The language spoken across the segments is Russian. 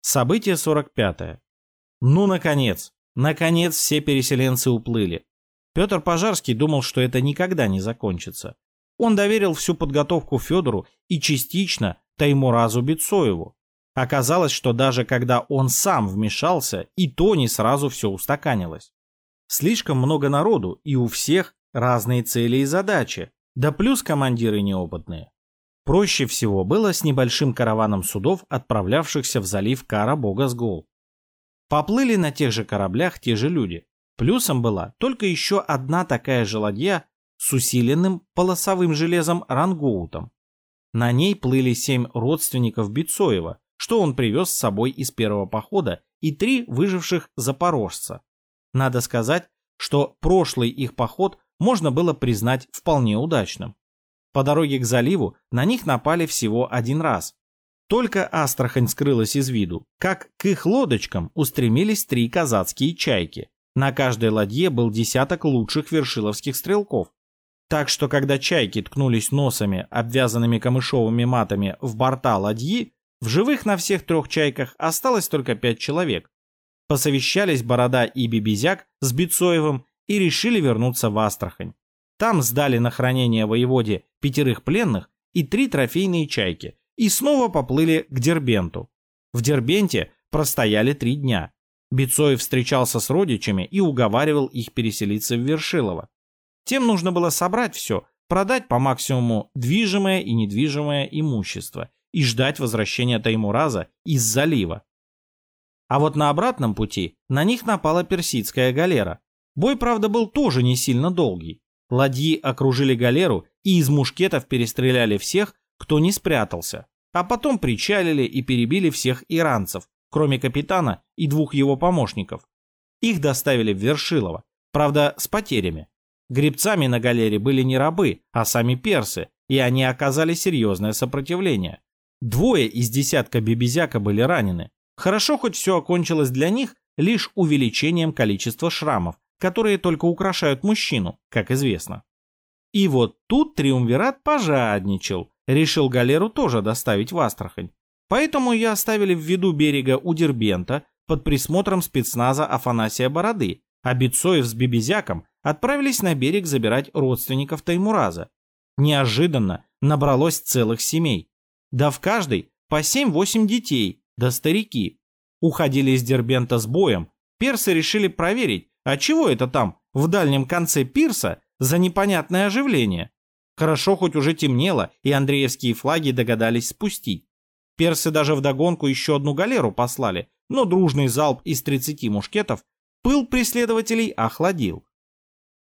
Событие 45. -е. Ну, наконец, наконец все переселенцы уплыли. Петр Пожарский думал, что это никогда не закончится. Он доверил всю подготовку Федору и частично Таймуразу Бецоеву. Оказалось, что даже когда он сам вмешался, и то не сразу все устаканилось. Слишком много народу, и у всех разные цели и задачи, да плюс командиры неопытные. Проще всего было с небольшим караваном судов, отправлявшихся в залив Кара-Бога-Сгол. Поплыли на тех же кораблях те же люди. Плюсом была только еще одна такая же ладья с усиленным полосовым железом рангоутом. На ней плыли семь родственников Бицоева, что он привез с собой из первого похода, и три выживших запорожца. Надо сказать, что прошлый их поход можно было признать вполне удачным. По дороге к заливу на них напали всего один раз. Только Астрахань скрылась из виду, как к их лодочкам устремились три казацкие чайки. На каждой ладье был десяток лучших вершиловских стрелков. Так что, когда чайки ткнулись носами, обвязанными камышовыми матами, в борта ладьи, в живых на всех трех чайках осталось только пять человек. Посовещались Борода и Бибизяк с Бицоевым и решили вернуться в Астрахань. Там сдали на хранение воеводе пятерых пленных и три трофейные чайки и снова поплыли к Дербенту. В Дербенте простояли три дня. Бицоев встречался с родичами и уговаривал их переселиться в Вершилово. Тем нужно было собрать все, продать по максимуму движимое и недвижимое имущество и ждать возвращения Таймураза из залива. А вот на обратном пути на них напала персидская галера. Бой, правда, был тоже не сильно долгий. Ладьи окружили галеру и из мушкетов перестреляли всех, кто не спрятался, а потом причалили и перебили всех иранцев, кроме капитана и двух его помощников. Их доставили в Вершилово, правда, с потерями. Гребцами на галере были не рабы, а сами персы, и они оказали серьезное сопротивление. Двое из десятка бибизяка были ранены. Хорошо, хоть все окончилось для них лишь увеличением количества шрамов, которые только украшают мужчину, как известно. И вот тут Триумвират пожадничал, решил галеру тоже доставить в Астрахань. Поэтому ее оставили в виду берега у Дербента под присмотром спецназа Афанасия Бороды, а Бецоев с Бибизяком отправились на берег забирать родственников Таймураза. Неожиданно набралось целых семей. Да в каждой по 7-8 детей, да старики. Уходили из Дербента с боем. Персы решили проверить, а чего это там в дальнем конце пирса за непонятное оживление? Хорошо, хоть уже темнело, и Андреевские флаги догадались спустить. Персы даже вдогонку еще одну галеру послали, но дружный залп из 30 мушкетов пыл преследователей охладил.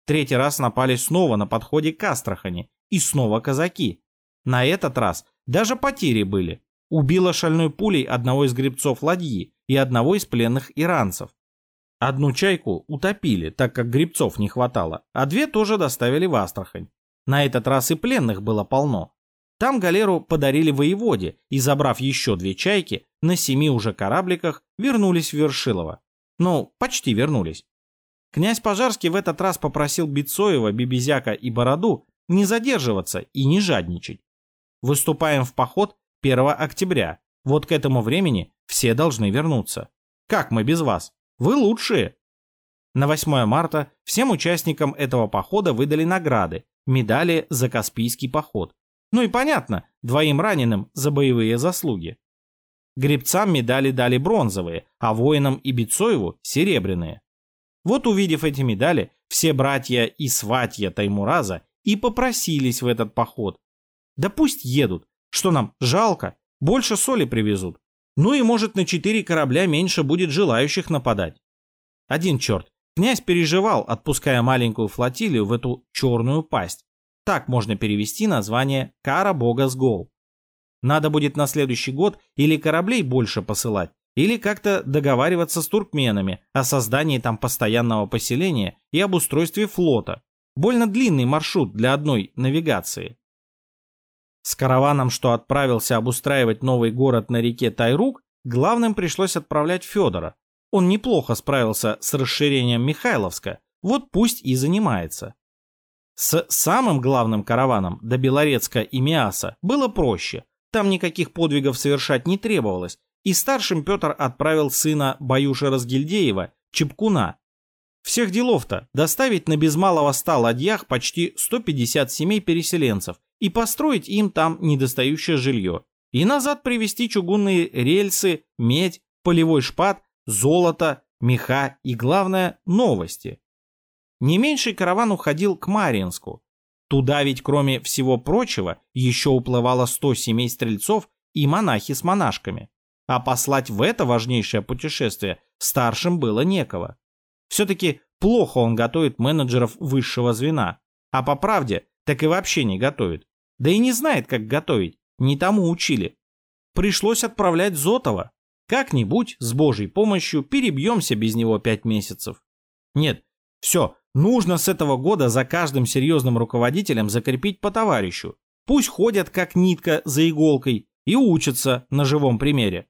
Третий раз напали снова на подходе к Астрахани, и снова казаки. На этот раз даже потери были. Убило шальной пулей одного из гребцов ладьи и одного из пленных иранцев. Одну чайку утопили, так как грибцов не хватало, а две тоже доставили в Астрахань. На этот раз и пленных было полно. Там галеру подарили воеводе, и, забрав еще две чайки, на семи уже корабликах вернулись в Вершилово. Ну, почти вернулись. Князь Пожарский в этот раз попросил Бицоева, Бибизяка и Бороду не задерживаться и не жадничать. Выступаем в поход 1 октября. Вот к этому времени все должны вернуться. Как мы без вас? Вы лучшие. На 8 марта всем участникам этого похода выдали награды, медали за Каспийский поход. Ну и понятно, двоим раненым за боевые заслуги. Гребцам медали дали бронзовые, а воинам и Бицоеву – серебряные. Вот увидев эти медали, все братья и сватья Таймураза и попросились в этот поход. Да пусть едут, что нам, жалко, больше соли привезут. Ну и может на четыре корабля меньше будет желающих нападать. Один черт, Князь переживал, отпуская маленькую флотилию в эту черную пасть. Так можно перевести название «Кара бога с гол». Надо будет на следующий год или кораблей больше посылать, или как-то договариваться с туркменами о создании там постоянного поселения и об устройстве флота. Больно длинный маршрут для одной навигации. С караваном, что отправился обустраивать новый город на реке Тайрук, главным пришлось отправлять Федора, он неплохо справился с расширением Михайловска, вот пусть и занимается. С самым главным караваном до Белорецка и Миаса было проще. Там никаких подвигов совершать не требовалось, и старшим Петр отправил сына Баюша Разгильдеева, Чепкуна. Всех делов-то доставить на без малого ста ладьях почти 150 семей переселенцев и построить им там недостающее жилье. И назад привезти чугунные рельсы, медь, полевой шпат, золото, меха и, главное, новости. Не меньший караван уходил к Мариинску. Туда ведь, кроме всего прочего, еще уплывало 100 семей стрельцов и монахи с монашками. А послать в это важнейшее путешествие старшим было некого. Все-таки плохо он готовит менеджеров высшего звена. А по правде, так и вообще не готовит. Да и не знает, как готовить. Не тому учили. Пришлось отправлять Зотова. Как-нибудь, с божьей помощью, перебьемся без него пять месяцев. Нет, все, нужно с этого года за каждым серьезным руководителем закрепить по товарищу. Пусть ходят как нитка за иголкой и учатся на живом примере.